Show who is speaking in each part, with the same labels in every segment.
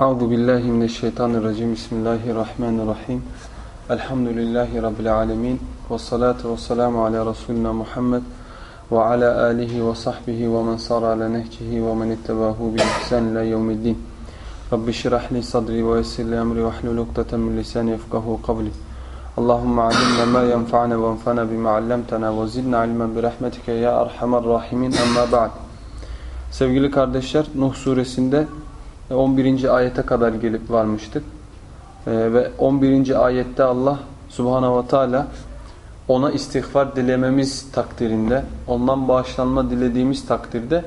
Speaker 1: Euzu billahi mineşşeytanirracim. Bismillahirrahmanirrahim. Elhamdülillahi rabbil alamin. Ves salatu vesselamu ala resulina Muhammed ve ala alihi ve sahbihi ve men sara ala nehcihi ve men ittabahu bi ihsan ila yevmiddin. Rabbi şrah li sadri ve yessir li emri ve hlul ukdeten min lisani yefkahu kavli. Allahumme allimna ma yenfa'na ve enfa'na bima allamtana ve zidna ilmen bi rahmetike ya erhamer rahimin. Amma ba'd. Sevgili kardeşler, Nuh suresinde 11. ayete kadar gelip varmıştık. Ee, ve 11. ayette Allah subhanahu ve teala ona istiğfar dilememiz takdirinde, ondan bağışlanma dilediğimiz takdirde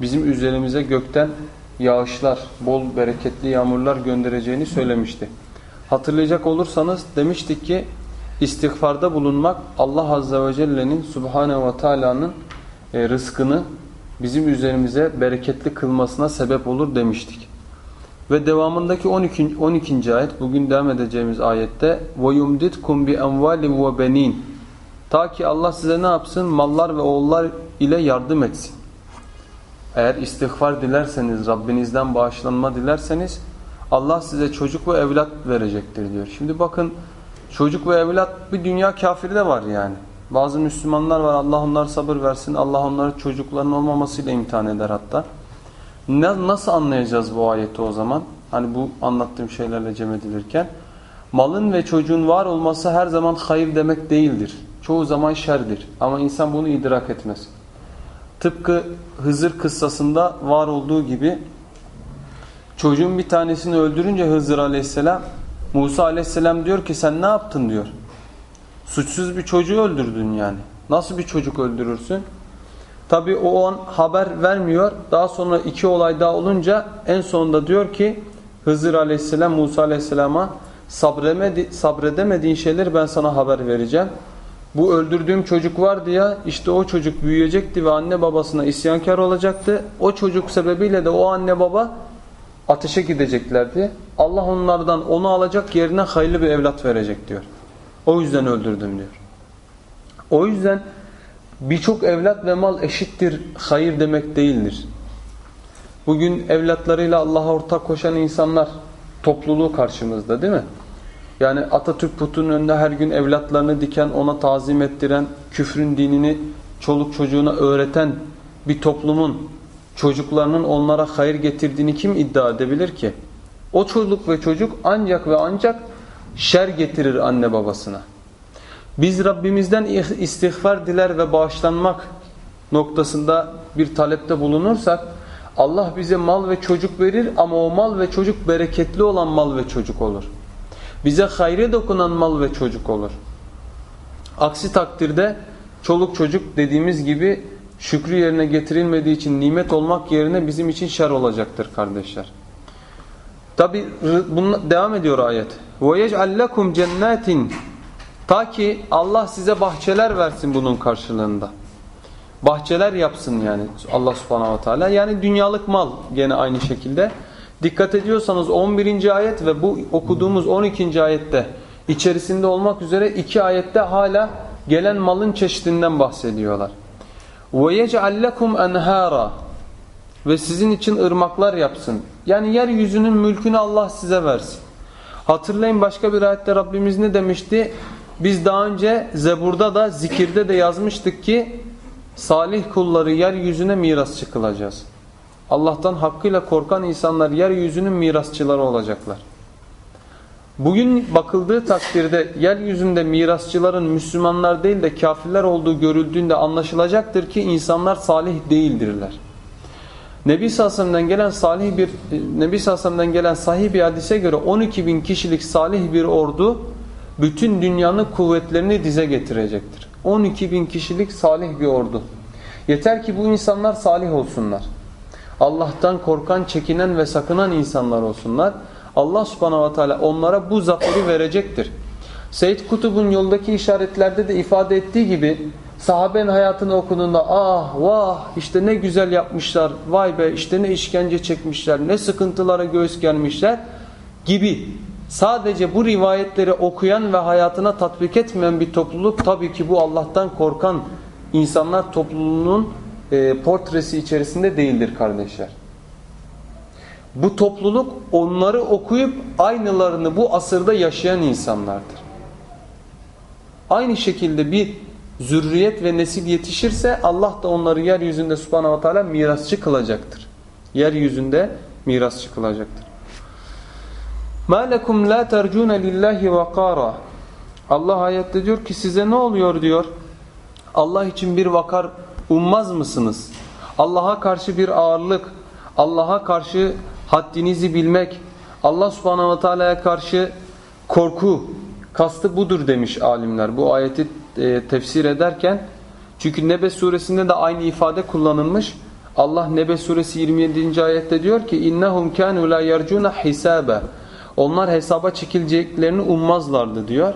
Speaker 1: bizim üzerimize gökten yağışlar, bol bereketli yağmurlar göndereceğini söylemişti. Hatırlayacak olursanız demiştik ki istiğfarda bulunmak Allah azze ve celle'nin subhanehu ve teala'nın e, rızkını bizim üzerimize bereketli kılmasına sebep olur demiştik. Ve devamındaki 12. 12. ayet bugün devam edeceğimiz ayette وَيُمْدِدْكُمْ بِاَنْوَالٍ وَبَن۪ينَ Ta ki Allah size ne yapsın? Mallar ve oğullar ile yardım etsin. Eğer istiğfar dilerseniz, Rabbinizden bağışlanma dilerseniz Allah size çocuk ve evlat verecektir diyor. Şimdi bakın çocuk ve evlat bir dünya kafiri de var yani. Bazı Müslümanlar var Allah onlar sabır versin. Allah onları çocukların olmamasıyla imtihan eder hatta. Nasıl anlayacağız bu ayeti o zaman? Hani bu anlattığım şeylerle cem edilirken. Malın ve çocuğun var olması her zaman hayır demek değildir. Çoğu zaman şerdir. Ama insan bunu idrak etmez. Tıpkı Hızır kıssasında var olduğu gibi çocuğun bir tanesini öldürünce Hızır aleyhisselam Musa aleyhisselam diyor ki sen ne yaptın diyor. Suçsuz bir çocuğu öldürdün yani. Nasıl bir çocuk öldürürsün? Tabi o an haber vermiyor. Daha sonra iki olay daha olunca en sonunda diyor ki Hızır aleyhisselam Musa aleyhisselama sabredemediğin şeyleri ben sana haber vereceğim. Bu öldürdüğüm çocuk vardı ya işte o çocuk büyüyecekti ve anne babasına isyankar olacaktı. O çocuk sebebiyle de o anne baba ateşe gideceklerdi. Allah onlardan onu alacak yerine hayırlı bir evlat verecek diyor. O yüzden öldürdüm diyor. O yüzden birçok evlat ve mal eşittir hayır demek değildir. Bugün evlatlarıyla Allah'a ortak koşan insanlar topluluğu karşımızda değil mi? Yani Atatürk putunun önünde her gün evlatlarını diken, ona tazim ettiren, küfrün dinini çoluk çocuğuna öğreten bir toplumun çocuklarının onlara hayır getirdiğini kim iddia edebilir ki? O çocuk ve çocuk ancak ve ancak şer getirir anne babasına. Biz Rabbimizden istiğfar diler ve bağışlanmak noktasında bir talepte bulunursak Allah bize mal ve çocuk verir ama o mal ve çocuk bereketli olan mal ve çocuk olur. Bize hayre dokunan mal ve çocuk olur. Aksi takdirde çoluk çocuk dediğimiz gibi şükrü yerine getirilmediği için nimet olmak yerine bizim için şer olacaktır kardeşler. Tabi devam ediyor ayet. وَيَجْعَلْ لَكُمْ جَنَّاتٍ Ta ki Allah size bahçeler versin bunun karşılığında. Bahçeler yapsın yani Allah subhanahu wa ta'ala. Yani dünyalık mal gene aynı şekilde. Dikkat ediyorsanız 11. ayet ve bu okuduğumuz 12. ayette içerisinde olmak üzere iki ayette hala gelen malın çeşidinden bahsediyorlar. وَيَجْعَلْ لَكُمْ اَنْهَارًا Ve sizin için ırmaklar yapsın. Yani yeryüzünün mülkünü Allah size versin. Hatırlayın başka bir ayette Rabbimiz ne demişti? Biz daha önce Zebur'da da zikirde de yazmıştık ki salih kulları yeryüzüne miras çıkılacağız. Allah'tan hakkıyla korkan insanlar yeryüzünün mirasçıları olacaklar. Bugün bakıldığı takdirde yeryüzünde mirasçıların Müslümanlar değil de kafirler olduğu görüldüğünde anlaşılacaktır ki insanlar salih değildirler. Nebi Sallallahu gelen salih bir Nebi Sallallahu gelen sahih bir hadise göre 12 bin kişilik salih bir ordu bütün dünyanın kuvvetlerini dize getirecektir. 12 bin kişilik salih bir ordu. Yeter ki bu insanlar salih olsunlar. Allah'tan korkan, çekinen ve sakınan insanlar olsunlar. Allah subhanahu ve teala onlara bu zaferi verecektir. Seyyid Kutub'un yoldaki işaretlerde de ifade ettiği gibi sahabenin hayatını okunduğunda ah vah işte ne güzel yapmışlar vay be işte ne işkence çekmişler ne sıkıntılara göğüs gelmişler gibi sadece bu rivayetleri okuyan ve hayatına tatbik etmeyen bir topluluk tabii ki bu Allah'tan korkan insanlar topluluğunun e, portresi içerisinde değildir kardeşler. Bu topluluk onları okuyup aynılarını bu asırda yaşayan insanlardır. Aynı şekilde bir zürriyet ve nesil yetişirse Allah da onları yeryüzünde subhanahu ve teala mirasçı kılacaktır. Yeryüzünde mirasçı kılacaktır. مَا لَكُمْ لَا تَرْجُونَ لِلّٰهِ وَقَارًا Allah ayette diyor ki size ne oluyor diyor. Allah için bir vakar ummaz mısınız? Allah'a karşı bir ağırlık, Allah'a karşı haddinizi bilmek, Allah subhanahu ve teala'ya karşı korku, kastı budur demiş alimler. Bu ayeti e, tefsir ederken çünkü Nebe suresinde de aynı ifade kullanılmış. Allah Nebe suresi 27. ayette diyor ki innahum kanu la yercuna hisabe. Onlar hesaba çekileceklerini ummazlardı diyor.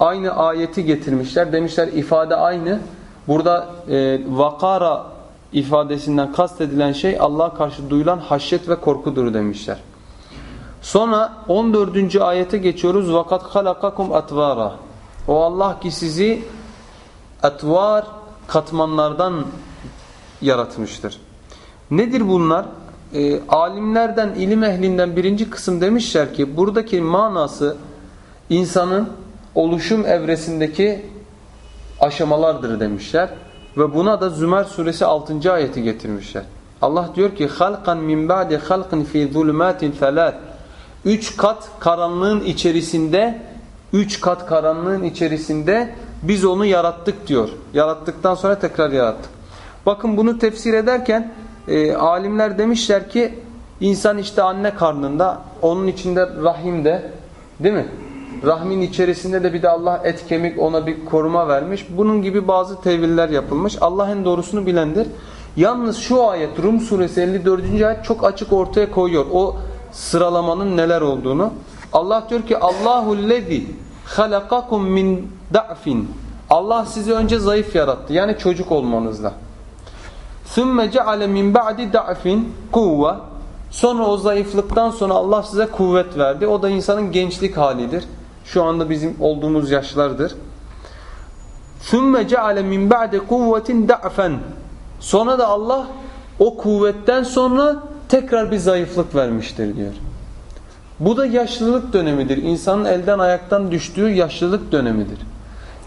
Speaker 1: Aynı ayeti getirmişler. Demişler ifade aynı. Burada e, vakara ifadesinden kastedilen şey Allah'a karşı duyulan haşyet ve korkudur demişler. Sonra 14. ayete geçiyoruz. Vakat halakakum atvara. O Allah ki sizi atvar katmanlardan yaratmıştır. Nedir bunlar? E, alimlerden, ilim ehlinden birinci kısım demişler ki buradaki manası insanın oluşum evresindeki aşamalardır demişler. Ve buna da Zümer suresi 6. ayeti getirmişler. Allah diyor ki halkan min ba'di halqin fi zulumatin salat. Üç kat karanlığın içerisinde üç kat karanlığın içerisinde biz onu yarattık diyor. Yarattıktan sonra tekrar yarattık. Bakın bunu tefsir ederken e, alimler demişler ki insan işte anne karnında onun içinde rahimde değil mi? Rahmin içerisinde de bir de Allah et kemik ona bir koruma vermiş. Bunun gibi bazı teviller yapılmış. Allah en doğrusunu bilendir. Yalnız şu ayet Rum suresi 54. ayet çok açık ortaya koyuyor. O sıralamanın neler olduğunu. Allah diyor ki Allahu lezi halakakum min da'fin. Allah sizi önce zayıf yarattı. Yani çocuk olmanızla. Sümme ceale min ba'di da'fin kuvve. Sonra o zayıflıktan sonra Allah size kuvvet verdi. O da insanın gençlik halidir. Şu anda bizim olduğumuz yaşlardır. ثُمَّ جَعَلَ مِنْ بَعْدِ قُوَّةٍ دَعْفًا Sonra da Allah o kuvvetten sonra tekrar bir zayıflık vermiştir diyor. Bu da yaşlılık dönemidir. İnsanın elden ayaktan düştüğü yaşlılık dönemidir.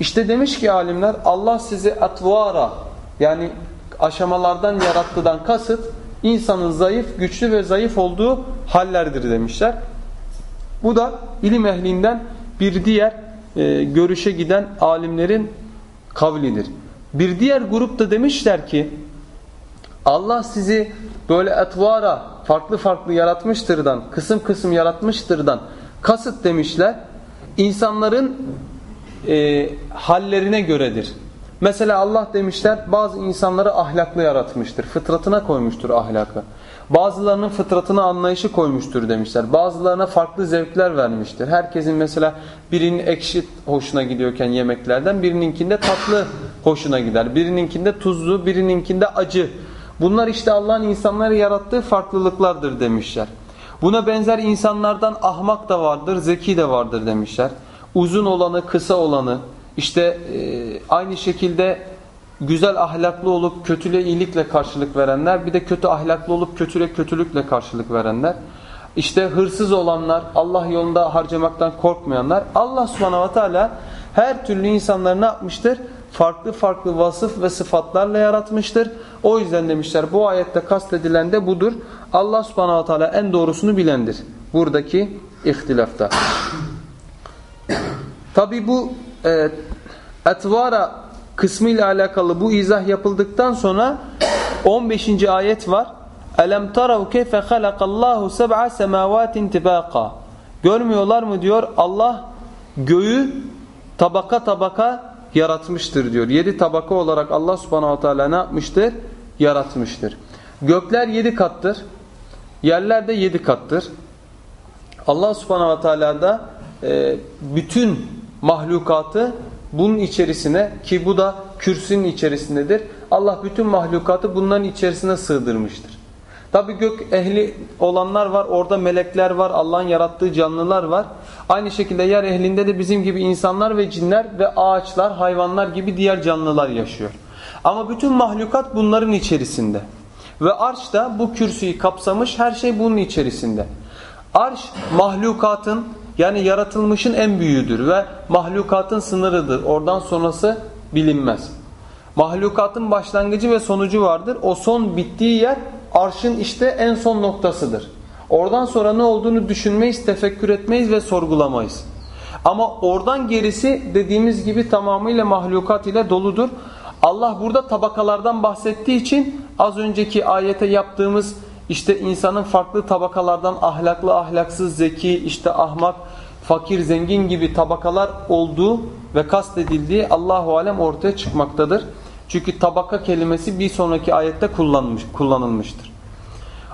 Speaker 1: İşte demiş ki alimler Allah sizi atvara yani aşamalardan yarattıdan kasıt insanın zayıf, güçlü ve zayıf olduğu hallerdir demişler. Bu da ilim ehlinden bir diğer e, görüşe giden alimlerin kavlidir. Bir diğer grup da demişler ki Allah sizi böyle etvara farklı farklı yaratmıştırdan, kısım kısım yaratmıştırdan kasıt demişler. İnsanların e, hallerine göredir. Mesela Allah demişler bazı insanları ahlaklı yaratmıştır. Fıtratına koymuştur ahlakı. Bazılarının fıtratına anlayışı koymuştur demişler. Bazılarına farklı zevkler vermiştir. Herkesin mesela birinin ekşi hoşuna gidiyorken yemeklerden birininkinde tatlı hoşuna gider. Birininkinde tuzlu, birininkinde acı. Bunlar işte Allah'ın insanları yarattığı farklılıklardır demişler. Buna benzer insanlardan ahmak da vardır, zeki de vardır demişler. Uzun olanı, kısa olanı, işte e, aynı şekilde güzel ahlaklı olup kötüle iyilikle karşılık verenler, bir de kötü ahlaklı olup kötüle kötülükle karşılık verenler. İşte hırsız olanlar, Allah yolunda harcamaktan korkmayanlar. Allah subhanahu teala her türlü insanları ne yapmıştır? Farklı farklı vasıf ve sıfatlarla yaratmıştır. O yüzden demişler bu ayette kastedilen de budur. Allah subhanahu teala en doğrusunu bilendir. Buradaki ihtilafta. Tabi bu e, etvara kısmı ile alakalı bu izah yapıldıktan sonra 15. ayet var. Elem tarav keyfe halakallahu seb'a semavatin tibaqa. Görmüyorlar mı diyor Allah göğü tabaka tabaka yaratmıştır diyor. Yedi tabaka olarak Allah subhanahu teala ne yapmıştır? Yaratmıştır. Gökler yedi kattır. Yerler de yedi kattır. Allah subhanahu teala da e, bütün mahlukatı bunun içerisine ki bu da kürsünün içerisindedir. Allah bütün mahlukatı bunların içerisine sığdırmıştır. Tabi gök ehli olanlar var. Orada melekler var. Allah'ın yarattığı canlılar var. Aynı şekilde yer ehlinde de bizim gibi insanlar ve cinler ve ağaçlar, hayvanlar gibi diğer canlılar yaşıyor. Ama bütün mahlukat bunların içerisinde. Ve arş da bu kürsüyü kapsamış her şey bunun içerisinde. Arş mahlukatın yani yaratılmışın en büyüğüdür ve mahlukatın sınırıdır. Oradan sonrası bilinmez. Mahlukatın başlangıcı ve sonucu vardır. O son bittiği yer arşın işte en son noktasıdır. Oradan sonra ne olduğunu düşünmeyiz, tefekkür etmeyiz ve sorgulamayız. Ama oradan gerisi dediğimiz gibi tamamıyla mahlukat ile doludur. Allah burada tabakalardan bahsettiği için az önceki ayete yaptığımız işte insanın farklı tabakalardan ahlaklı, ahlaksız, zeki, işte ahmak, fakir, zengin gibi tabakalar olduğu ve kastedildiği Allahu alem ortaya çıkmaktadır. Çünkü tabaka kelimesi bir sonraki ayette kullanmış, kullanılmıştır.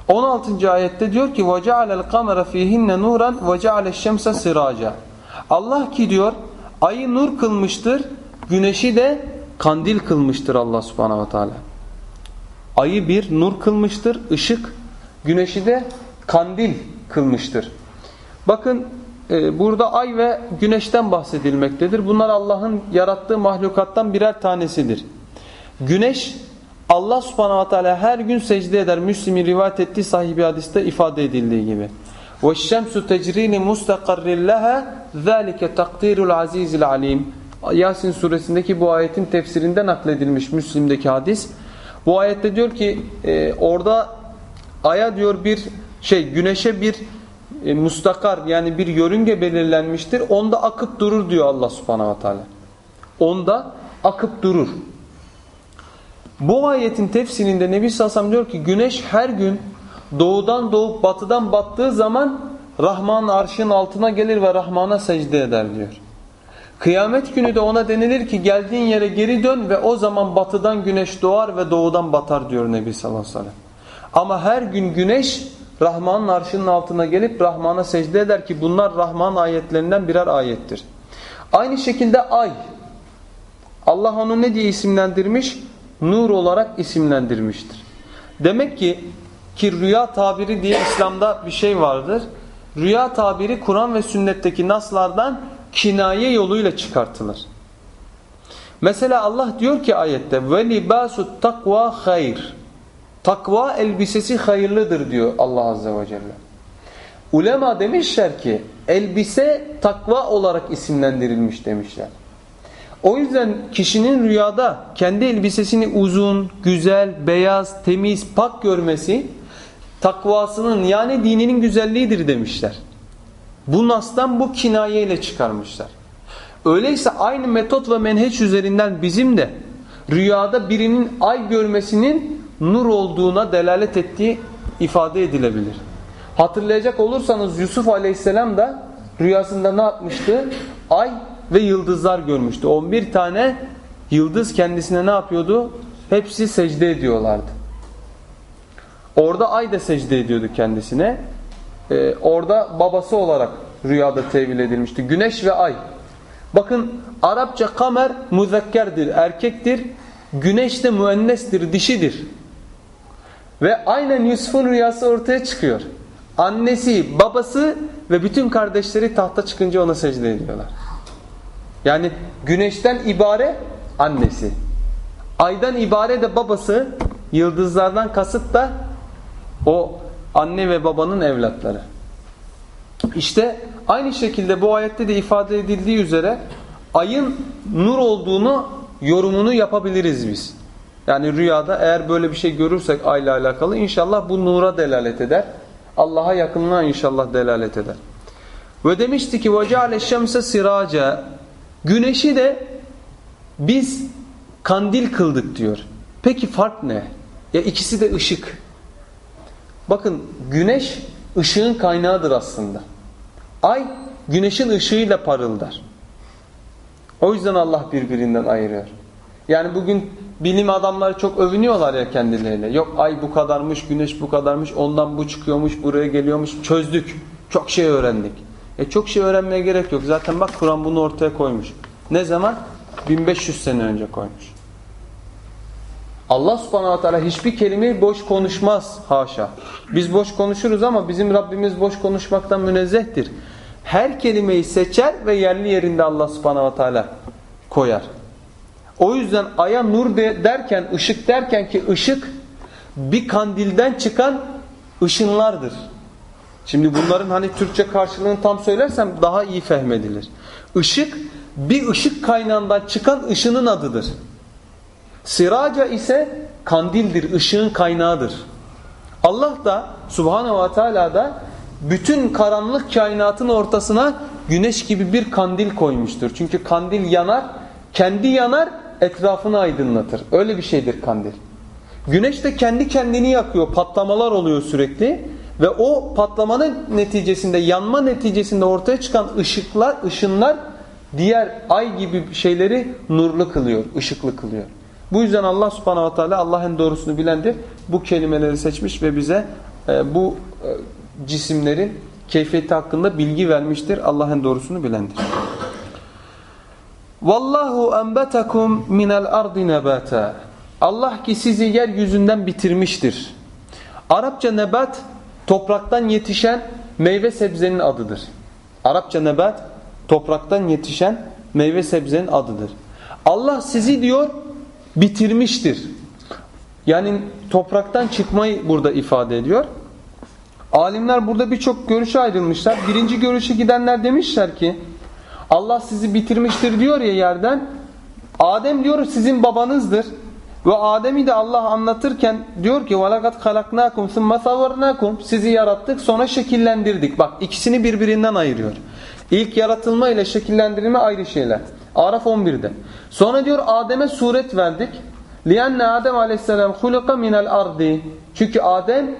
Speaker 1: 16. ayette diyor ki وَجَعَلَ الْقَمَرَ ف۪يهِنَّ نُورًا وَجَعَلَ الشَّمْسَ سِرَاجًا Allah ki diyor ayı nur kılmıştır, güneşi de kandil kılmıştır Allah subhanahu wa ta'ala. Ayı bir nur kılmıştır, ışık, güneşi de kandil kılmıştır. Bakın e, burada ay ve güneşten bahsedilmektedir. Bunlar Allah'ın yarattığı mahlukattan birer tanesidir. Güneş Allah subhanahu wa ta'ala her gün secde eder. Müslim'in rivayet ettiği sahibi hadiste ifade edildiği gibi. وَالشَّمْسُ تَجْرِينِ مُسْتَقَرٍ لَهَا ذَٰلِكَ تَقْدِيرُ الْعَز۪يزِ الْعَل۪يمِ Yasin suresindeki bu ayetin tefsirinde nakledilmiş Müslim'deki hadis. Bu ayette diyor ki e, orada aya diyor bir şey güneşe bir e, mustakar yani bir yörünge belirlenmiştir. Onda akıp durur diyor Allah subhanahu wa ta'ala. Onda akıp durur. Bu ayetin tefsirinde Nebi Sassam diyor ki güneş her gün doğudan doğup batıdan battığı zaman Rahman arşın altına gelir ve Rahman'a secde eder diyor. Kıyamet günü de ona denilir ki geldiğin yere geri dön ve o zaman batıdan güneş doğar ve doğudan batar diyor Nebi sallallahu aleyhi ve sellem. Ama her gün güneş Rahman'ın arşının altına gelip Rahman'a secde eder ki bunlar Rahman ayetlerinden birer ayettir. Aynı şekilde ay. Allah onu ne diye isimlendirmiş? Nur olarak isimlendirmiştir. Demek ki ki rüya tabiri diye İslam'da bir şey vardır. Rüya tabiri Kur'an ve sünnetteki naslardan kinaye yoluyla çıkartılır. Mesela Allah diyor ki ayette ve libasut takva hayr. Takva elbisesi hayırlıdır diyor Allah azze ve celle. Ulema demişler ki elbise takva olarak isimlendirilmiş demişler. O yüzden kişinin rüyada kendi elbisesini uzun, güzel, beyaz, temiz, pak görmesi takvasının yani dininin güzelliğidir demişler. Bu nastan bu kinayeyle çıkarmışlar. Öyleyse aynı metot ve menheç üzerinden bizim de rüyada birinin ay görmesinin nur olduğuna delalet ettiği ifade edilebilir. Hatırlayacak olursanız Yusuf aleyhisselam da rüyasında ne yapmıştı? Ay ve yıldızlar görmüştü. 11 tane yıldız kendisine ne yapıyordu? Hepsi secde ediyorlardı. Orada ay da secde ediyordu kendisine. Ee, orada babası olarak rüyada tevil edilmişti. Güneş ve ay. Bakın Arapça kamer müzekkerdir, erkektir. Güneş de müennestir, dişidir. Ve aynen Yusuf'un rüyası ortaya çıkıyor. Annesi, babası ve bütün kardeşleri tahta çıkınca ona secde ediyorlar. Yani güneşten ibare annesi. Aydan ibare de babası, yıldızlardan kasıt da o anne ve babanın evlatları. İşte aynı şekilde bu ayette de ifade edildiği üzere ayın nur olduğunu yorumunu yapabiliriz biz. Yani rüyada eğer böyle bir şey görürsek ayla alakalı inşallah bu nura delalet eder. Allah'a yakınlığa inşallah delalet eder. Ve demişti ki وَجَعَلَ الشَّمْسَ siraca Güneşi de biz kandil kıldık diyor. Peki fark ne? Ya ikisi de ışık. Bakın güneş ışığın kaynağıdır aslında. Ay güneşin ışığıyla parıldar. O yüzden Allah birbirinden ayırıyor. Yani bugün bilim adamları çok övünüyorlar ya kendileriyle. Yok ay bu kadarmış, güneş bu kadarmış, ondan bu çıkıyormuş, buraya geliyormuş. Çözdük. Çok şey öğrendik. E çok şey öğrenmeye gerek yok. Zaten bak Kur'an bunu ortaya koymuş. Ne zaman? 1500 sene önce koymuş. Allah subhanahu wa ta'ala hiçbir kelimeyi boş konuşmaz. Haşa. Biz boş konuşuruz ama bizim Rabbimiz boş konuşmaktan münezzehtir. Her kelimeyi seçer ve yerli yerinde Allah subhanahu wa ta'ala koyar. O yüzden aya nur de, derken, ışık derken ki ışık bir kandilden çıkan ışınlardır. Şimdi bunların hani Türkçe karşılığını tam söylersem daha iyi fehmedilir. Işık bir ışık kaynağından çıkan ışının adıdır. Siraca ise kandildir, ışığın kaynağıdır. Allah da Subhanahu ve Teala da bütün karanlık kainatın ortasına güneş gibi bir kandil koymuştur. Çünkü kandil yanar, kendi yanar, etrafını aydınlatır. Öyle bir şeydir kandil. Güneş de kendi kendini yakıyor, patlamalar oluyor sürekli ve o patlamanın neticesinde, yanma neticesinde ortaya çıkan ışıklar, ışınlar diğer ay gibi şeyleri nurlu kılıyor, ışıklı kılıyor. Bu yüzden Allah subhanahu wa ta'ala Allah en doğrusunu bilendir. Bu kelimeleri seçmiş ve bize e, bu e, cisimlerin keyfiyeti hakkında bilgi vermiştir. Allah en doğrusunu bilendir. Vallahu enbetakum minel ardi nebata. Allah ki sizi yeryüzünden bitirmiştir. Arapça nebat topraktan yetişen meyve sebzenin adıdır. Arapça nebat topraktan yetişen meyve sebzenin adıdır. Allah sizi diyor bitirmiştir. Yani topraktan çıkmayı burada ifade ediyor. Alimler burada birçok görüşe ayrılmışlar. Birinci görüşe gidenler demişler ki Allah sizi bitirmiştir diyor ya yerden. Adem diyor sizin babanızdır. Ve Adem'i de Allah anlatırken diyor ki وَلَقَدْ خَلَقْنَاكُمْ ثُمَّ صَوَّرْنَاكُمْ Sizi yarattık sonra şekillendirdik. Bak ikisini birbirinden ayırıyor. İlk yaratılma ile şekillendirilme ayrı şeyler. Araf 11'de. Sonra diyor Adem'e suret verdik. لِيَنَّ Adem aleyhisselam خُلِقَ مِنَ الْاَرْضِ Çünkü Adem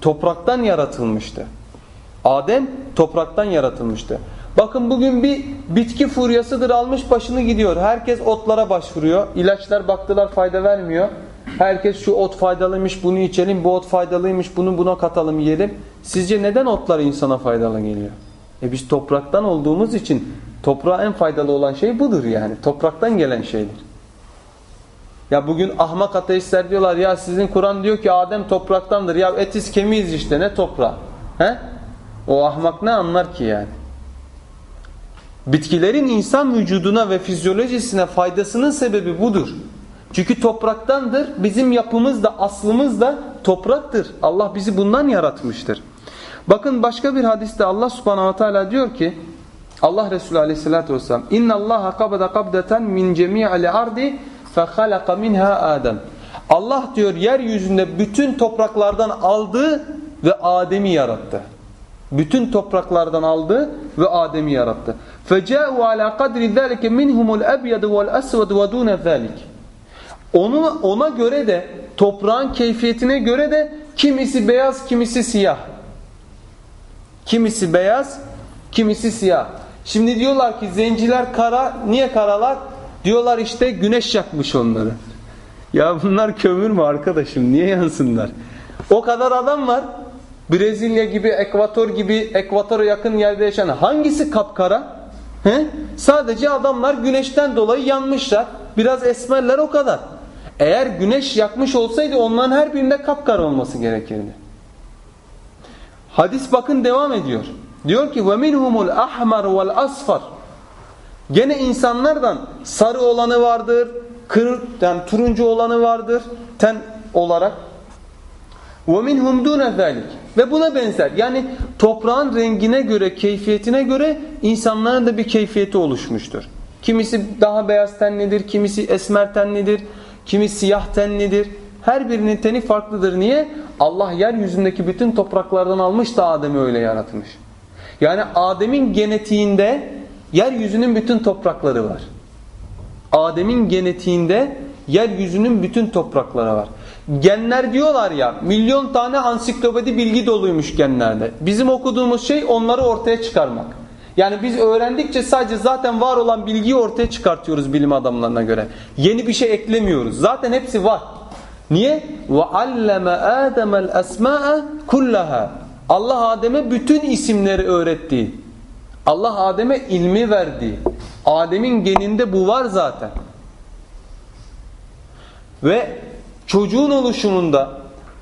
Speaker 1: topraktan yaratılmıştı. Adem topraktan yaratılmıştı. Bakın bugün bir bitki furyasıdır almış başını gidiyor. Herkes otlara başvuruyor. İlaçlar baktılar fayda vermiyor. Herkes şu ot faydalıymış bunu içelim, bu ot faydalıymış bunu buna katalım yiyelim. Sizce neden otlar insana faydalı geliyor? E biz topraktan olduğumuz için toprağa en faydalı olan şey budur yani. Topraktan gelen şeydir. Ya bugün ahmak ateistler diyorlar ya sizin Kur'an diyor ki Adem topraktandır. Ya etiz kemiğiz işte ne toprağı. He? O ahmak ne anlar ki yani? Bitkilerin insan vücuduna ve fizyolojisine faydasının sebebi budur. Çünkü topraktandır. Bizim yapımız da aslımız da topraktır. Allah bizi bundan yaratmıştır. Bakın başka bir hadiste Allah subhanahu wa ta'ala diyor ki Allah Resulü aleyhissalatü vesselam اِنَّ اللّٰهَ قَبَدَ قَبْدَةً مِنْ جَمِيعَ الْاَرْضِ فَخَلَقَ مِنْهَا Adem. Allah diyor yeryüzünde bütün topraklardan aldı ve Adem'i yarattı. Bütün topraklardan aldı ve Adem'i yarattı. Feca'u ala kadri zalike minhumul ebyadu vel esvedu ve dune zalik. Onu, ona göre de toprağın keyfiyetine göre de kimisi beyaz kimisi siyah. Kimisi beyaz kimisi siyah. Şimdi diyorlar ki zenciler kara niye karalar? Diyorlar işte güneş yakmış onları. Ya bunlar kömür mü arkadaşım? Niye yansınlar? O kadar adam var. Brezilya gibi, Ekvator gibi, Ekvator'a yakın yerde yaşayan hangisi kapkara? He? Sadece adamlar güneşten dolayı yanmışlar. Biraz esmerler o kadar. Eğer güneş yakmış olsaydı onların her birinde kapkara olması gerekirdi. Hadis bakın devam ediyor. Diyor ki وَمِنْهُمُ الْأَحْمَرُ وَالْأَصْفَرُ Gene insanlardan sarı olanı vardır, kır, yani turuncu olanı vardır ten olarak. وَمِنْهُمْ دُونَ ذَٰلِكِ ve buna benzer. Yani toprağın rengine göre, keyfiyetine göre insanların da bir keyfiyeti oluşmuştur. Kimisi daha beyaz tenlidir, kimisi esmer tenlidir, kimisi siyah tenlidir. Her birinin teni farklıdır. Niye? Allah yeryüzündeki bütün topraklardan almış da Adem'i öyle yaratmış. Yani Adem'in genetiğinde yeryüzünün bütün toprakları var. Adem'in genetiğinde yeryüzünün bütün toprakları var. Genler diyorlar ya milyon tane ansiklopedi bilgi doluymuş genlerde. Bizim okuduğumuz şey onları ortaya çıkarmak. Yani biz öğrendikçe sadece zaten var olan bilgiyi ortaya çıkartıyoruz bilim adamlarına göre. Yeni bir şey eklemiyoruz. Zaten hepsi var. Niye? Ve alleme Adem'el esma'e kullaha. Allah Adem'e bütün isimleri öğretti. Allah Adem'e ilmi verdi. Adem'in geninde bu var zaten. Ve çocuğun oluşumunda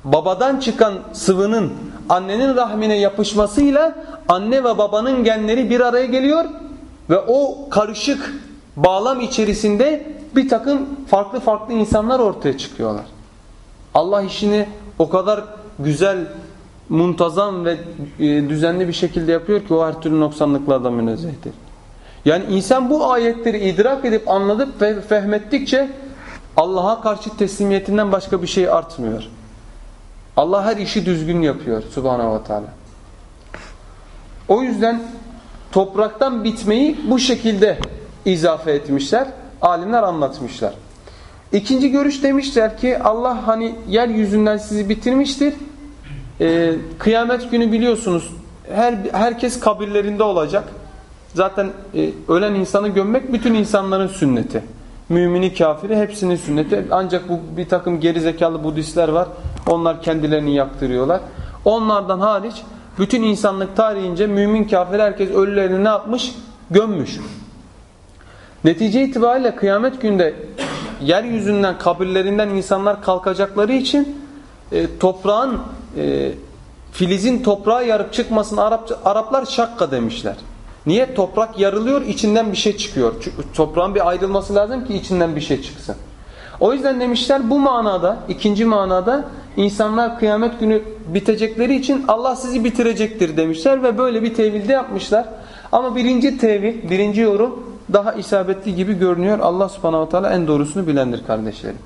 Speaker 1: babadan çıkan sıvının annenin rahmine yapışmasıyla anne ve babanın genleri bir araya geliyor ve o karışık bağlam içerisinde bir takım farklı farklı insanlar ortaya çıkıyorlar. Allah işini o kadar güzel, muntazam ve e, düzenli bir şekilde yapıyor ki o her türlü noksanlıklardan münezzehtir. Yani insan bu ayetleri idrak edip anladıp ve fehmettikçe Allah'a karşı teslimiyetinden başka bir şey artmıyor. Allah her işi düzgün yapıyor Subhanahu ve Teala. O yüzden topraktan bitmeyi bu şekilde izafe etmişler. Alimler anlatmışlar. İkinci görüş demişler ki Allah hani yeryüzünden sizi bitirmiştir. Ee, kıyamet günü biliyorsunuz her herkes kabirlerinde olacak. Zaten e, ölen insanı gömmek bütün insanların sünneti. Mümini, kafiri hepsinin sünneti. Ancak bu bir takım gerizekalı Budistler var. Onlar kendilerini yaktırıyorlar. Onlardan hariç bütün insanlık tarihince mümin, kafir herkes ölülerini ne yapmış? Gömmüş. Netice itibariyle kıyamet günde yeryüzünden, kabirlerinden insanlar kalkacakları için e, toprağın, e, filizin toprağa yarıp çıkmasını Arap, Araplar şakka demişler. Niye? Toprak yarılıyor, içinden bir şey çıkıyor. Çünkü toprağın bir ayrılması lazım ki içinden bir şey çıksın. O yüzden demişler bu manada, ikinci manada insanlar kıyamet günü bitecekleri için Allah sizi bitirecektir demişler ve böyle bir tevilde yapmışlar. Ama birinci tevil, birinci yorum daha isabetli gibi görünüyor. Allah subhanahu teala en doğrusunu bilendir kardeşlerim.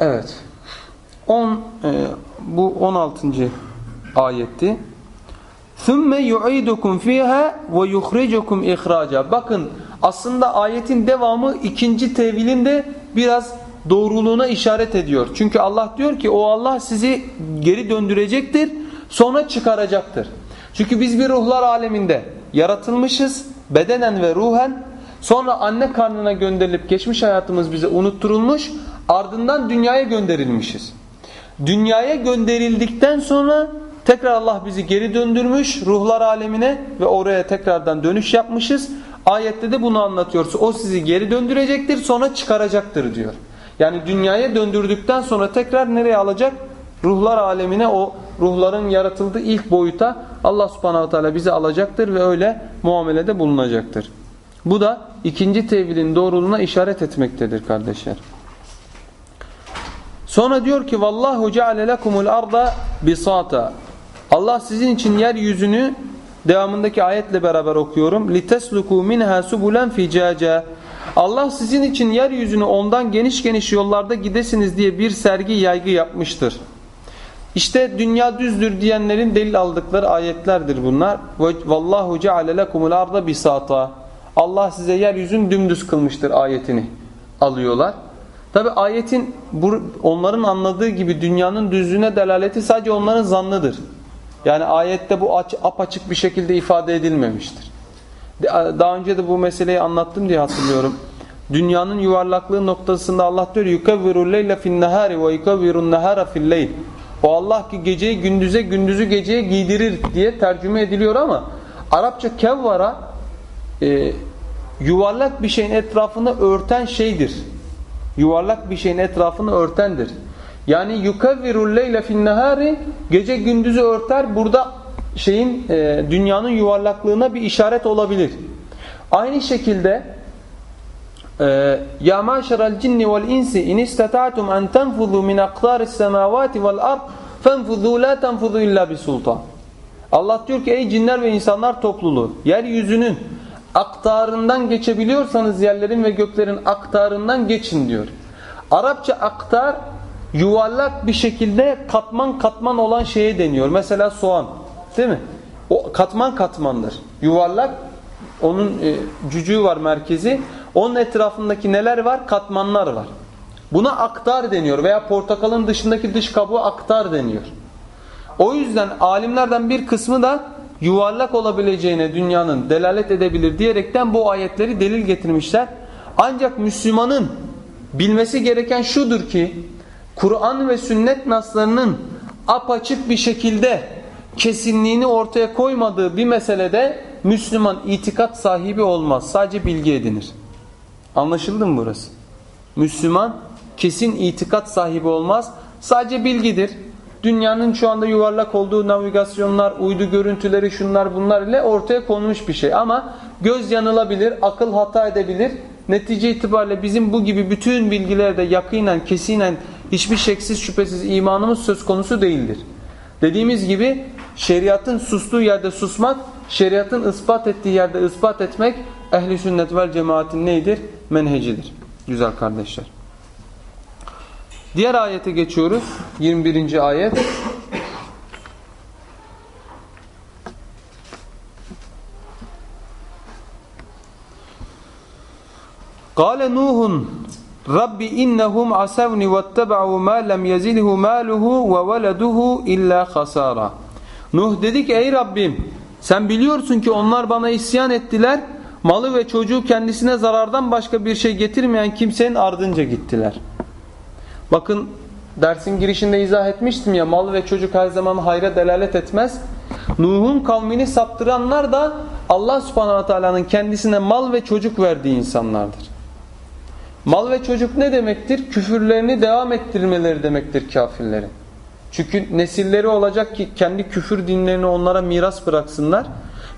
Speaker 1: Evet. 10 e, bu 16. ayetti. ثُمَّ يُعِيدُكُمْ فِيهَا وَيُخْرِجُكُمْ اِخْرَاجًا Bakın aslında ayetin devamı ikinci tevilinde biraz doğruluğuna işaret ediyor. Çünkü Allah diyor ki o Allah sizi geri döndürecektir sonra çıkaracaktır. Çünkü biz bir ruhlar aleminde yaratılmışız bedenen ve ruhen sonra anne karnına gönderilip geçmiş hayatımız bize unutturulmuş ardından dünyaya gönderilmişiz. Dünyaya gönderildikten sonra tekrar Allah bizi geri döndürmüş ruhlar alemine ve oraya tekrardan dönüş yapmışız. Ayette de bunu anlatıyorsa o sizi geri döndürecektir sonra çıkaracaktır diyor. Yani dünyaya döndürdükten sonra tekrar nereye alacak? Ruhlar alemine o ruhların yaratıldığı ilk boyuta Allah subhanahu teala bizi alacaktır ve öyle muamelede bulunacaktır. Bu da ikinci tevilin doğruluğuna işaret etmektedir kardeşler. Sonra diyor ki vallahu ceale lekumul arda bisata. Allah sizin için yeryüzünü devamındaki ayetle beraber okuyorum. Litesluku minha subulan ficaca. Allah sizin için yeryüzünü ondan geniş geniş yollarda gidesiniz diye bir sergi yaygı yapmıştır. İşte dünya düzdür diyenlerin delil aldıkları ayetlerdir bunlar. Vallahu ceale lekumul arda bisata. Allah size yeryüzünü dümdüz kılmıştır ayetini alıyorlar. Tabi ayetin onların anladığı gibi dünyanın düzlüğüne delaleti sadece onların zannıdır. Yani ayette bu apaçık bir şekilde ifade edilmemiştir. Daha önce de bu meseleyi anlattım diye hatırlıyorum. Dünyanın yuvarlaklığı noktasında Allah diyor yukavviru leyla fin nahari ve yukavvirun nahara fil leyl. O Allah ki geceyi gündüze, gündüzü geceye giydirir diye tercüme ediliyor ama Arapça kevvara e, yuvarlak bir şeyin etrafını örten şeydir. Yuvarlak bir şeyin etrafını örtendir. Yani yukavvirul leyle fin nahari gece gündüzü örter. Burada şeyin e, dünyanın yuvarlaklığına bir işaret olabilir. Aynı şekilde e, ya maşeral cinni vel insi in istata'tum en tenfuzu min aqtaris semavati vel ard fenfuzu la tenfuzu illa bi sultan. Allah diyor ki ey cinler ve insanlar topluluğu yeryüzünün aktarından geçebiliyorsanız yerlerin ve göklerin aktarından geçin diyor. Arapça aktar yuvarlak bir şekilde katman katman olan şeye deniyor. Mesela soğan değil mi? O katman katmandır. Yuvarlak onun e, cücüğü var merkezi. Onun etrafındaki neler var? Katmanlar var. Buna aktar deniyor veya portakalın dışındaki dış kabuğu aktar deniyor. O yüzden alimlerden bir kısmı da yuvarlak olabileceğine dünyanın delalet edebilir diyerekten bu ayetleri delil getirmişler. Ancak Müslümanın bilmesi gereken şudur ki Kur'an ve sünnet naslarının apaçık bir şekilde kesinliğini ortaya koymadığı bir meselede Müslüman itikat sahibi olmaz. Sadece bilgi edinir. Anlaşıldı mı burası? Müslüman kesin itikat sahibi olmaz. Sadece bilgidir. Dünyanın şu anda yuvarlak olduğu navigasyonlar, uydu görüntüleri, şunlar bunlar ile ortaya konmuş bir şey. Ama göz yanılabilir, akıl hata edebilir. Netice itibariyle bizim bu gibi bütün bilgilerde yakinen, kesinen hiçbir şeksiz şüphesiz imanımız söz konusu değildir. Dediğimiz gibi şeriatın sustuğu yerde susmak, şeriatın ispat ettiği yerde ispat etmek ehli sünnet vel cemaatin neydir? Menhecidir. Güzel kardeşler. Diğer ayete geçiyoruz. 21. ayet. Kale Nuhun Rabbi innehum asavni vettebe'u ma lem yezidhu maluhu ve veleduhu illa khasara. Nuh dedi ki ey Rabbim sen biliyorsun ki onlar bana isyan ettiler. Malı ve çocuğu kendisine zarardan başka bir şey getirmeyen kimsenin ardınca gittiler. Bakın dersin girişinde izah etmiştim ya mal ve çocuk her zaman hayra delalet etmez. Nuh'un kavmini saptıranlar da Allah subhanahu teala'nın kendisine mal ve çocuk verdiği insanlardır. Mal ve çocuk ne demektir? Küfürlerini devam ettirmeleri demektir kafirlerin. Çünkü nesilleri olacak ki kendi küfür dinlerini onlara miras bıraksınlar.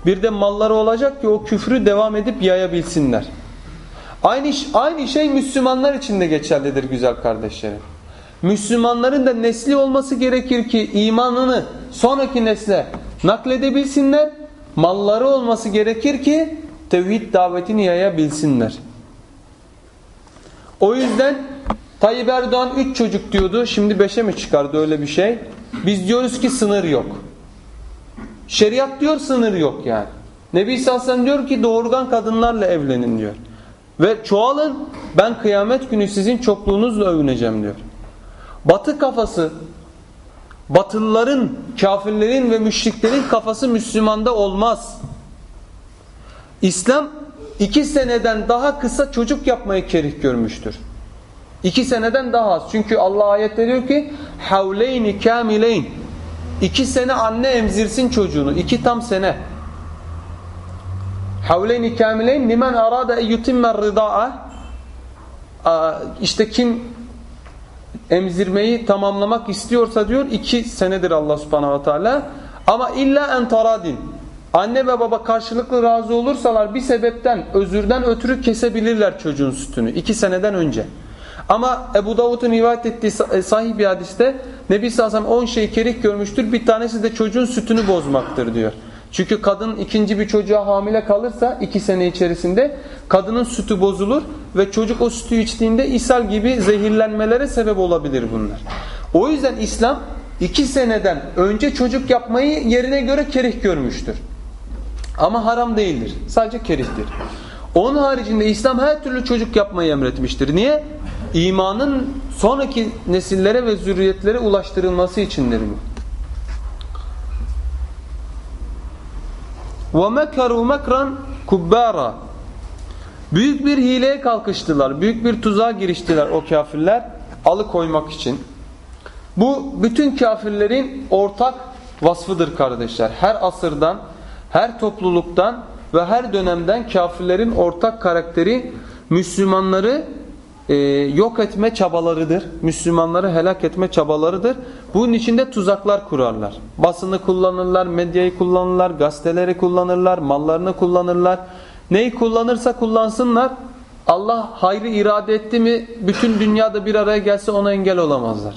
Speaker 1: Bir de malları olacak ki o küfrü devam edip yayabilsinler. Aynı, aynı şey Müslümanlar için de geçerlidir güzel kardeşlerim. Müslümanların da nesli olması gerekir ki imanını sonraki nesle nakledebilsinler. Malları olması gerekir ki tevhid davetini yayabilsinler. O yüzden Tayyip Erdoğan 3 çocuk diyordu. Şimdi 5'e mi çıkardı öyle bir şey? Biz diyoruz ki sınır yok. Şeriat diyor sınır yok yani. Nebi Sallallahu diyor ki doğurgan kadınlarla evlenin diyor. Ve çoğalın ben kıyamet günü sizin çokluğunuzla övüneceğim diyor. Batı kafası Batılıların, kafirlerin ve müşriklerin kafası Müslümanda olmaz. İslam iki seneden daha kısa çocuk yapmayı kerih görmüştür. İki seneden daha az. Çünkü Allah ayette diyor ki havleyni kamileyn İki sene anne emzirsin çocuğunu. iki tam sene. Havleyni kamileyn limen arada yutimmer rıda'a İşte kim emzirmeyi tamamlamak istiyorsa diyor iki senedir Allah subhanahu ve teala. Ama illa en taradin Anne ve baba karşılıklı razı olursalar bir sebepten özürden ötürü kesebilirler çocuğun sütünü. iki seneden önce. Ama Ebu Davud'un rivayet ettiği e, sahih bir hadiste Nebi Sallallahu Aleyhi 10 şey kerik görmüştür. Bir tanesi de çocuğun sütünü bozmaktır diyor. Çünkü kadın ikinci bir çocuğa hamile kalırsa iki sene içerisinde kadının sütü bozulur ve çocuk o sütü içtiğinde ishal gibi zehirlenmelere sebep olabilir bunlar. O yüzden İslam iki seneden önce çocuk yapmayı yerine göre kerih görmüştür. Ama haram değildir. Sadece kerihtir. Onun haricinde İslam her türlü çocuk yapmayı emretmiştir. Niye? İmanın sonraki nesillere ve zürriyetlere ulaştırılması içindir bu. وَمَكَرُوا مَكْرًا كُبَّارًا Büyük bir hileye kalkıştılar. Büyük bir tuzağa giriştiler o kafirler alıkoymak için. Bu bütün kafirlerin ortak vasfıdır kardeşler. Her asırdan her topluluktan ve her dönemden kafirlerin ortak karakteri Müslümanları e, yok etme çabalarıdır. Müslümanları helak etme çabalarıdır. Bunun içinde tuzaklar kurarlar. Basını kullanırlar, medyayı kullanırlar, gazeteleri kullanırlar, mallarını kullanırlar. Neyi kullanırsa kullansınlar. Allah hayrı irade etti mi bütün dünyada bir araya gelse ona engel olamazlar.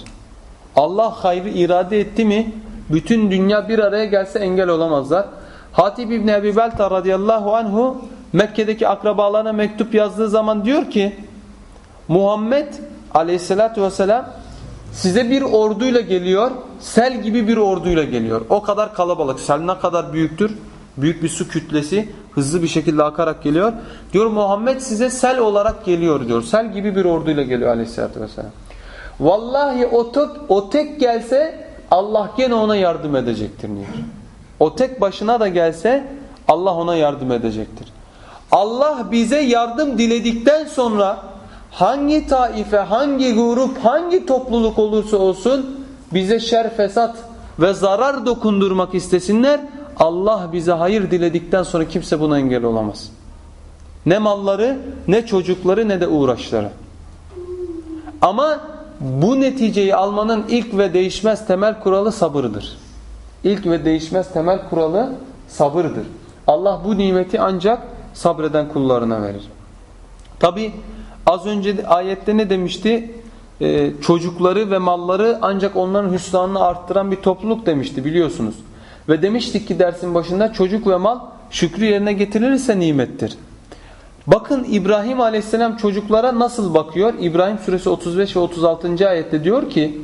Speaker 1: Allah hayrı irade etti mi bütün dünya bir araya gelse engel olamazlar. Hatib İbni Ebi Belta radıyallahu anhu Mekke'deki akrabalarına mektup yazdığı zaman diyor ki Muhammed aleyhissalatü vesselam size bir orduyla geliyor. Sel gibi bir orduyla geliyor. O kadar kalabalık. Sel ne kadar büyüktür? Büyük bir su kütlesi hızlı bir şekilde akarak geliyor. Diyor Muhammed size sel olarak geliyor diyor. Sel gibi bir orduyla geliyor aleyhissalatü vesselam. Vallahi o tek, o tek gelse Allah gene ona yardım edecektir diyor. O tek başına da gelse Allah ona yardım edecektir. Allah bize yardım diledikten sonra hangi taife, hangi grup, hangi topluluk olursa olsun bize şer, fesat ve zarar dokundurmak istesinler Allah bize hayır diledikten sonra kimse buna engel olamaz. Ne malları, ne çocukları, ne de uğraşları. Ama bu neticeyi almanın ilk ve değişmez temel kuralı sabırdır İlk ve değişmez temel kuralı sabırdır. Allah bu nimeti ancak sabreden kullarına verir. Tabi az önce ayette ne demişti? e, çocukları ve malları ancak onların hüsranını arttıran bir topluluk demişti biliyorsunuz. Ve demiştik ki dersin başında çocuk ve mal şükrü yerine getirilirse nimettir. Bakın İbrahim aleyhisselam çocuklara nasıl bakıyor? İbrahim suresi 35 ve 36. ayette diyor ki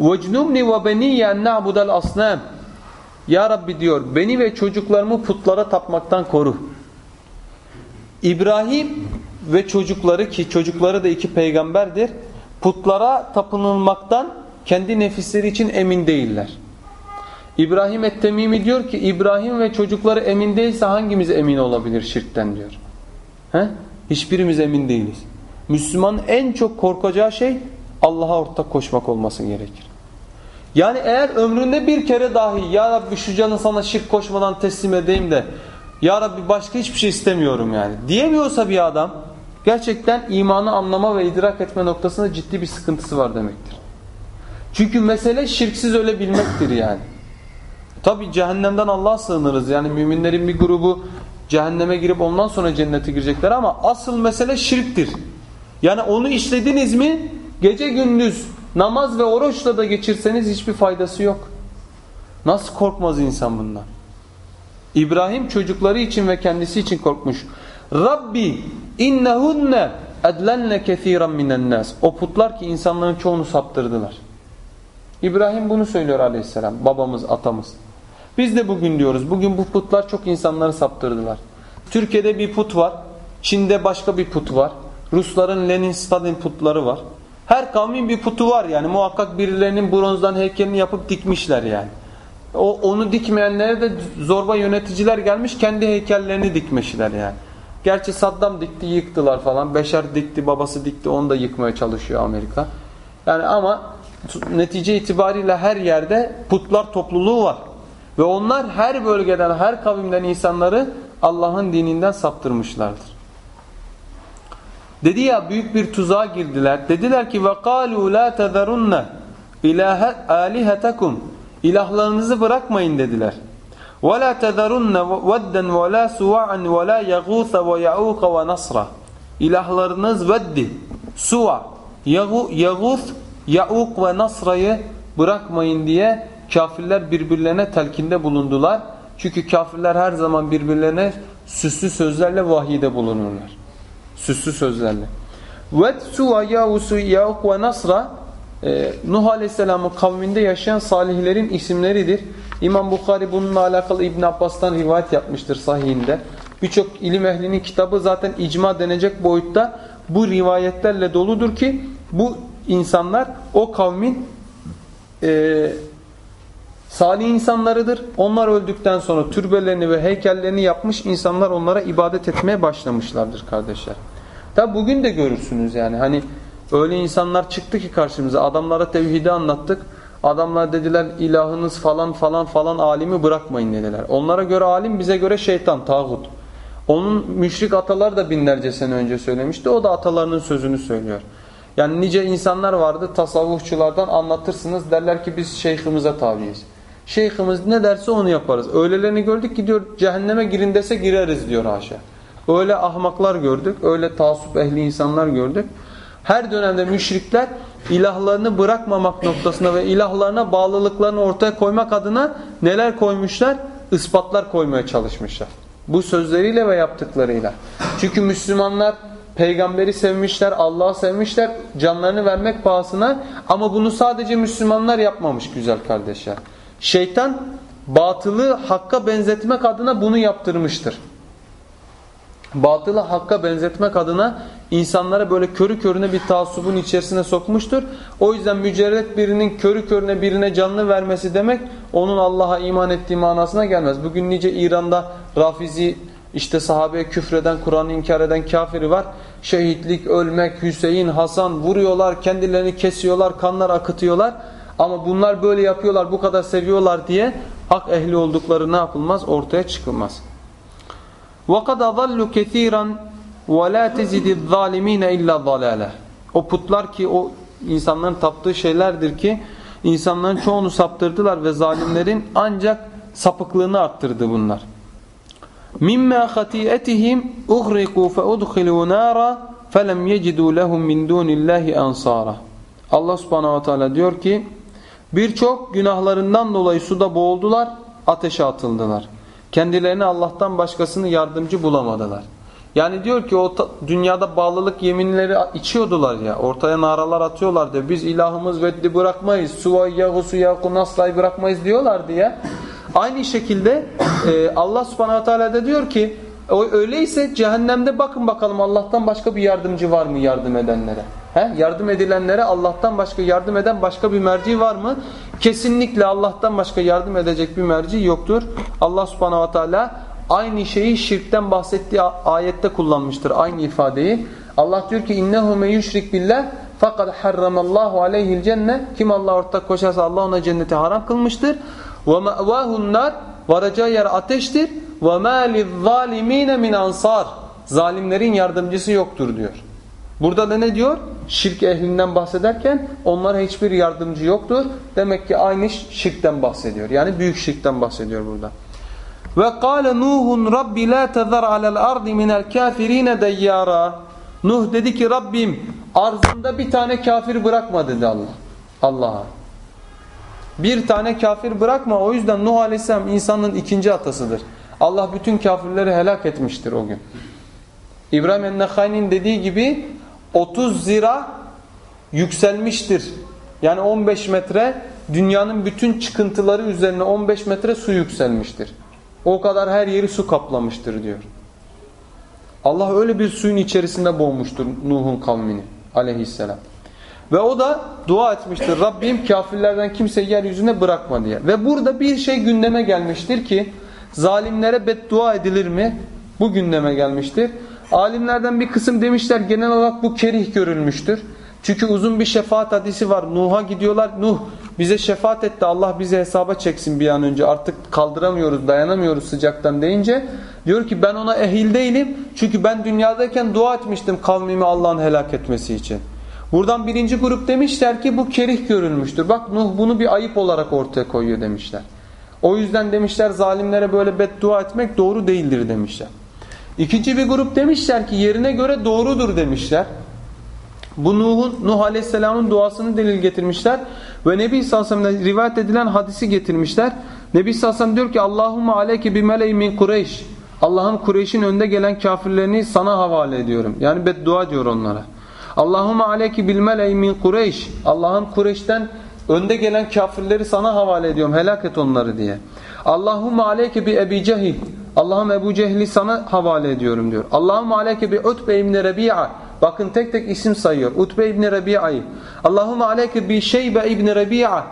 Speaker 1: وَجْنُمْنِ وَبَنِيَّ اَنْ نَعْبُدَ الْأَصْنَامِ ya Rabbi diyor beni ve çocuklarımı putlara tapmaktan koru. İbrahim ve çocukları ki çocukları da iki peygamberdir. Putlara tapınılmaktan kendi nefisleri için emin değiller. İbrahim Ettemimi diyor ki İbrahim ve çocukları emin değilse hangimiz emin olabilir şirkten diyor. He? Hiçbirimiz emin değiliz. Müslümanın en çok korkacağı şey Allah'a ortak koşmak olması gerekir. Yani eğer ömründe bir kere dahi Ya Rabbi şu canı sana şirk koşmadan teslim edeyim de Ya Rabbi başka hiçbir şey istemiyorum yani diyemiyorsa bir adam gerçekten imanı anlama ve idrak etme noktasında ciddi bir sıkıntısı var demektir. Çünkü mesele şirksiz ölebilmektir yani. Tabi cehennemden Allah'a sığınırız. Yani müminlerin bir grubu cehenneme girip ondan sonra cennete girecekler ama asıl mesele şirktir. Yani onu işlediniz mi gece gündüz namaz ve oruçla da geçirseniz hiçbir faydası yok. Nasıl korkmaz insan bundan? İbrahim çocukları için ve kendisi için korkmuş. Rabbi innehunne edlenne kethiren minen nas. O putlar ki insanların çoğunu saptırdılar. İbrahim bunu söylüyor aleyhisselam. Babamız, atamız. Biz de bugün diyoruz. Bugün bu putlar çok insanları saptırdılar. Türkiye'de bir put var. Çin'de başka bir put var. Rusların Lenin, Stalin putları var. Her kavmin bir putu var yani. Muhakkak birilerinin bronzdan heykelini yapıp dikmişler yani. O, onu dikmeyenlere de zorba yöneticiler gelmiş kendi heykellerini dikmişler yani. Gerçi Saddam dikti yıktılar falan. Beşer dikti babası dikti onu da yıkmaya çalışıyor Amerika. Yani ama netice itibariyle her yerde putlar topluluğu var. Ve onlar her bölgeden, her kavimden insanları Allah'ın dininden saptırmışlardır. Dedi ya büyük bir tuzağa girdiler. Dediler ki وَقَالُوا لَا تَذَرُنَّ آلِهَتَكُمْ İlahlarınızı bırakmayın dediler. وَلَا تَذَرُنَّ وَدًّا وَلَا سُوَعًا وَلَا يَغُوثَ وَيَعُوقَ وَنَصْرًا İlahlarınız veddi, suva, yağuth, yauk ve nasrayı bırakmayın diye kafirler birbirlerine telkinde bulundular. Çünkü kafirler her zaman birbirlerine süslü sözlerle vahide bulunurlar. Süslü sözlerle. Ved suva yavusu yauk ve nasra e, Nuh Aleyhisselam'ın kavminde yaşayan salihlerin isimleridir. İmam Bukhari bununla alakalı İbn Abbas'tan rivayet yapmıştır sahihinde. Birçok ilim ehlinin kitabı zaten icma denecek boyutta bu rivayetlerle doludur ki bu insanlar o kavmin e, salih insanlarıdır. Onlar öldükten sonra türbelerini ve heykellerini yapmış insanlar onlara ibadet etmeye başlamışlardır kardeşler. Tabi bugün de görürsünüz yani hani öyle insanlar çıktı ki karşımıza adamlara tevhidi anlattık. Adamlar dediler ilahınız falan falan falan alimi bırakmayın dediler. Onlara göre alim bize göre şeytan, tağut. Onun müşrik atalar da binlerce sene önce söylemişti. O da atalarının sözünü söylüyor. Yani nice insanlar vardı tasavvufçulardan anlatırsınız derler ki biz şeyhimize tabiiz. Şeyhimiz ne derse onu yaparız. Öylelerini gördük ki diyor cehenneme girin dese gireriz diyor haşa. Öyle ahmaklar gördük. Öyle taassup ehli insanlar gördük. Her dönemde müşrikler ilahlarını bırakmamak noktasında ve ilahlarına bağlılıklarını ortaya koymak adına neler koymuşlar? Ispatlar koymaya çalışmışlar. Bu sözleriyle ve yaptıklarıyla. Çünkü Müslümanlar peygamberi sevmişler, Allah'ı sevmişler canlarını vermek pahasına ama bunu sadece Müslümanlar yapmamış güzel kardeşler. Şeytan batılı hakka benzetmek adına bunu yaptırmıştır. Batılı hakka benzetmek adına insanlara böyle körü körüne bir taassubun içerisine sokmuştur. O yüzden mücerret birinin körü körüne birine canlı vermesi demek onun Allah'a iman ettiği manasına gelmez. Bugün nice İran'da Rafizi işte sahabeye küfreden, Kur'an'ı inkar eden kafiri var. Şehitlik, ölmek, Hüseyin, Hasan vuruyorlar, kendilerini kesiyorlar, kanlar akıtıyorlar. Ama bunlar böyle yapıyorlar, bu kadar seviyorlar diye hak ehli oldukları ne yapılmaz? Ortaya çıkılmaz. وَقَدْ أَضَلُّ كَثِيرًا وَلَا تَزِدِ الظَّالِم۪ينَ اِلَّا ضَلَالَهِ O putlar ki o insanların taptığı şeylerdir ki insanların çoğunu saptırdılar ve zalimlerin ancak sapıklığını arttırdı bunlar. مِمَّا خَتِيئَتِهِمْ اُغْرِقُوا فَاُدْخِلُوا نَارًا فَلَمْ يَجِدُوا لَهُمْ مِنْ دُونِ اللّٰهِ أَنْصَارًا Allah subhanahu ve teala diyor ki birçok günahlarından dolayı suda boğuldular, ateşe atıldılar. Kendilerine Allah'tan başkasını yardımcı bulamadılar. Yani diyor ki o dünyada bağlılık yeminleri içiyordular ya. Ortaya naralar atıyorlardı. Biz ilahımız veddi bırakmayız. Suvayyahu suyaku naslayı bırakmayız diyorlardı ya. Aynı şekilde e, Allah subhanahu teala da diyor ki öyleyse cehennemde bakın bakalım Allah'tan başka bir yardımcı var mı yardım edenlere? He? Yardım edilenlere Allah'tan başka yardım eden başka bir merci var mı? Kesinlikle Allah'tan başka yardım edecek bir merci yoktur. Allah subhanahu teala aynı şeyi şirkten bahsettiği ayette kullanmıştır aynı ifadeyi. Allah diyor ki innehu men yushrik billah fakat harramallahu aleyhi'l cenne kim Allah ortak koşarsa Allah ona cenneti haram kılmıştır. Ve ma'vahun varacağı yer ateştir. Ve ma lizzalimine min ansar zalimlerin yardımcısı yoktur diyor. Burada da ne diyor? Şirk ehlinden bahsederken onlara hiçbir yardımcı yoktur. Demek ki aynı şirkten bahsediyor. Yani büyük şirkten bahsediyor burada. Ve kâle Nuhun Rabbi la tezer alel ardi minel kafirine deyyara. Nuh dedi ki Rabbim arzında bir tane kafir bırakma dedi Allah. Allah'a. Bir tane kafir bırakma. O yüzden Nuh Aleyhisselam insanın ikinci atasıdır. Allah bütün kafirleri helak etmiştir o gün. İbrahim el-Nekhay'nin dediği gibi 30 zira yükselmiştir. Yani 15 metre dünyanın bütün çıkıntıları üzerine 15 metre su yükselmiştir. O kadar her yeri su kaplamıştır diyor. Allah öyle bir suyun içerisinde boğmuştur Nuh'un kavmini aleyhisselam. Ve o da dua etmiştir. Rabbim kafirlerden kimseyi yeryüzüne bırakma diye. Ve burada bir şey gündeme gelmiştir ki zalimlere beddua edilir mi? Bu gündeme gelmiştir. Alimlerden bir kısım demişler genel olarak bu kerih görülmüştür. Çünkü uzun bir şefaat hadisi var. Nuh'a gidiyorlar. Nuh bize şefaat etti. Allah bize hesaba çeksin bir an önce. Artık kaldıramıyoruz, dayanamıyoruz sıcaktan deyince. Diyor ki ben ona ehil değilim. Çünkü ben dünyadayken dua etmiştim kavmimi Allah'ın helak etmesi için. Buradan birinci grup demişler ki bu kerih görülmüştür. Bak Nuh bunu bir ayıp olarak ortaya koyuyor demişler. O yüzden demişler zalimlere böyle beddua etmek doğru değildir demişler. İkinci bir grup demişler ki yerine göre doğrudur demişler. Bu Nuh'un Nuh Aleyhisselam'ın duasını delil getirmişler ve Nebi sallallahu rivayet edilen hadisi getirmişler. Nebi sallallahu diyor ki Allahumme aleyke bi mele'i min Kureyş. Allah'ım Kureyş'in önde gelen kafirlerini sana havale ediyorum. Yani beddua diyor onlara. Allahumme aleyke bil mele'i min Kureyş. Allah'ım Kureyş'ten önde gelen kafirleri sana havale ediyorum. Helak et onları diye. Allahumme aleyke bi Ebi Cehil. Allah'ım Ebu Cehil'i sana havale ediyorum diyor. Allahumme aleyke bi Utbe ibn Rebi'a. Bakın tek tek isim sayıyor. Utbe ibn Rabi'a'yı. Allahumme aleyke bi Şeybe ibn Rabi'a.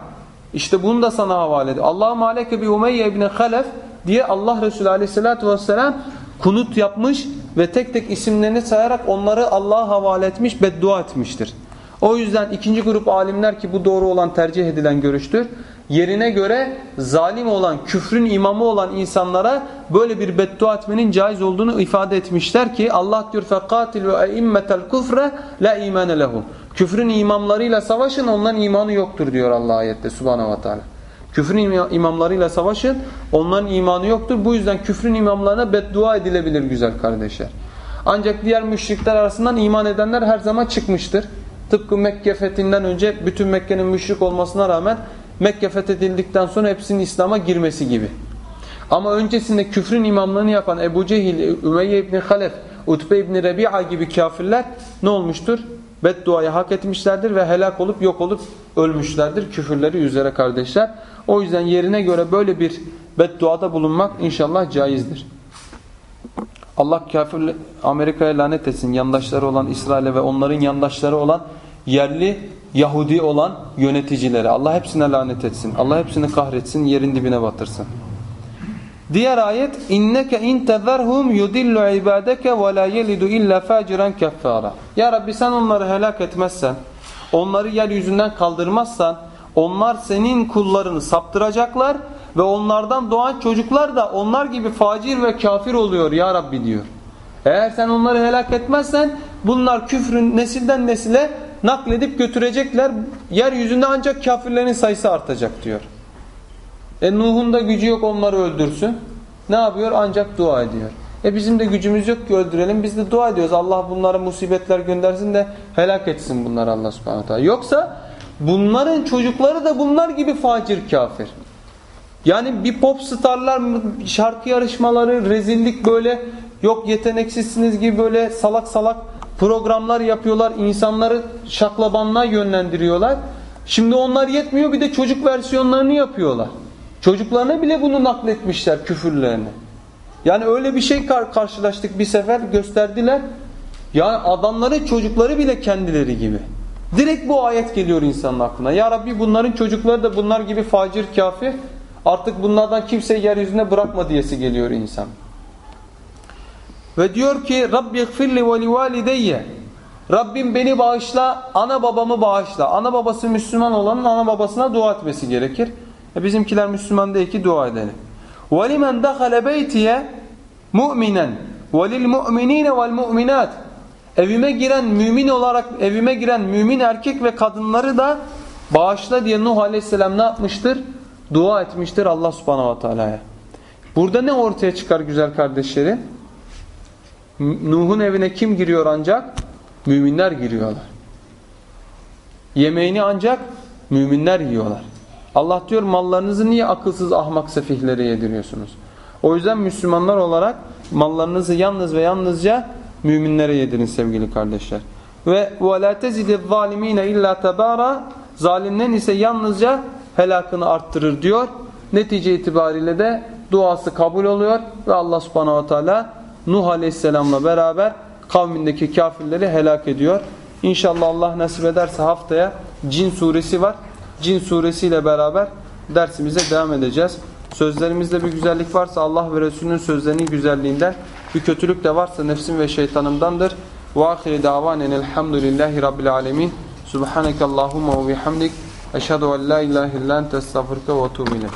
Speaker 1: İşte bunu da sana havale ediyor. Allahumme aleyke bi Umeyye ibn Halef diye Allah Resulü aleyhissalatü vesselam kunut yapmış ve tek tek isimlerini sayarak onları Allah'a havale etmiş, beddua etmiştir. O yüzden ikinci grup alimler ki bu doğru olan tercih edilen görüştür yerine göre zalim olan, küfrün imamı olan insanlara böyle bir beddua etmenin caiz olduğunu ifade etmişler ki Allah diyor فَقَاتِلُوا اَئِمَّةَ الْكُفْرَ لَا اِيمَانَ لَهُمْ Küfrün imamlarıyla savaşın onların imanı yoktur diyor Allah ayette subhanahu wa ta'ala. Küfrün imamlarıyla savaşın onların imanı yoktur. Bu yüzden küfrün imamlarına beddua edilebilir güzel kardeşler. Ancak diğer müşrikler arasından iman edenler her zaman çıkmıştır. Tıpkı Mekke fethinden önce bütün Mekke'nin müşrik olmasına rağmen Mekke fethedildikten sonra hepsinin İslam'a girmesi gibi. Ama öncesinde küfrün imamlığını yapan Ebu Cehil, Ümeyye İbni Halef, Utbe İbni Rebi'a gibi kafirler ne olmuştur? Bedduayı hak etmişlerdir ve helak olup yok olup ölmüşlerdir küfürleri üzere kardeşler. O yüzden yerine göre böyle bir bedduada bulunmak inşallah caizdir. Allah kafir Amerika'ya lanet etsin. Yandaşları olan İsrail'e ve onların yandaşları olan yerli Yahudi olan yöneticileri. Allah hepsine lanet etsin. Allah hepsini kahretsin, yerin dibine batırsın. Diğer ayet inneke in tezerhum yudillu ibadeke ve la yelidu illa faciran keffara. Ya Rabbi sen onları helak etmezsen, onları yeryüzünden kaldırmazsan onlar senin kullarını saptıracaklar ve onlardan doğan çocuklar da onlar gibi facir ve kafir oluyor ya Rabbi diyor. Eğer sen onları helak etmezsen bunlar küfrün nesilden nesile nakledip götürecekler. Yeryüzünde ancak kafirlerin sayısı artacak diyor. E Nuh'un da gücü yok onları öldürsün. Ne yapıyor? Ancak dua ediyor. E bizim de gücümüz yok ki öldürelim. Biz de dua ediyoruz. Allah bunlara musibetler göndersin de helak etsin bunları Allah subhanahu teala. Yoksa bunların çocukları da bunlar gibi facir kafir. Yani bir pop starlar şarkı yarışmaları rezillik böyle yok yeteneksizsiniz gibi böyle salak salak programlar yapıyorlar. insanları şaklabanlığa yönlendiriyorlar. Şimdi onlar yetmiyor bir de çocuk versiyonlarını yapıyorlar. Çocuklarına bile bunu nakletmişler küfürlerini. Yani öyle bir şey kar karşılaştık bir sefer gösterdiler. Yani adamların çocukları bile kendileri gibi. Direkt bu ayet geliyor insanın aklına. Ya Rabbi bunların çocukları da bunlar gibi facir kafir. Artık bunlardan kimseyi yeryüzüne bırakma diyesi geliyor insan. Ve diyor ki Rabbi gfirli ve livalideyye Rabbim beni bağışla, ana babamı bağışla. Ana babası Müslüman olanın ana babasına dua etmesi gerekir. E bizimkiler Müslüman değil ki dua edelim. وَلِمَنْ دَخَلَ بَيْتِيَ مُؤْمِنًا وَلِلْمُؤْمِنِينَ وَالْمُؤْمِنَاتِ Evime giren mümin olarak evime giren mümin erkek ve kadınları da bağışla diye Nuh Aleyhisselam ne yapmıştır? Dua etmiştir Allah Subhanahu ve Teala'ya. Burada ne ortaya çıkar güzel kardeşlerim? Nuh'un evine kim giriyor ancak? Müminler giriyorlar. Yemeğini ancak müminler yiyorlar. Allah diyor mallarınızı niye akılsız ahmak sefihlere yediriyorsunuz? O yüzden Müslümanlar olarak mallarınızı yalnız ve yalnızca müminlere yedirin sevgili kardeşler. Ve وَلَا تَزِدِ الظَّالِم۪ينَ اِلَّا تَبَارًا Zalimlerin ise yalnızca helakını arttırır diyor. Netice itibariyle de duası kabul oluyor ve Allah subhanahu wa ta'ala Nuh aleyhisselamla beraber kavmindeki kafirleri helak ediyor. İnşallah Allah nasip ederse haftaya Cin suresi var. Cin suresiyle beraber dersimize devam edeceğiz. Sözlerimizde bir güzellik varsa Allah ve Resulünün sözlerinin güzelliğinden, bir kötülük de varsa nefsim ve şeytanımdandır. Ve ahire davanen elhamdülillahi rabbil alemin. Subhaneke Allahumma ve bihamdik. Eşhedü en la ilahe illa ente estağfurke ve etûbü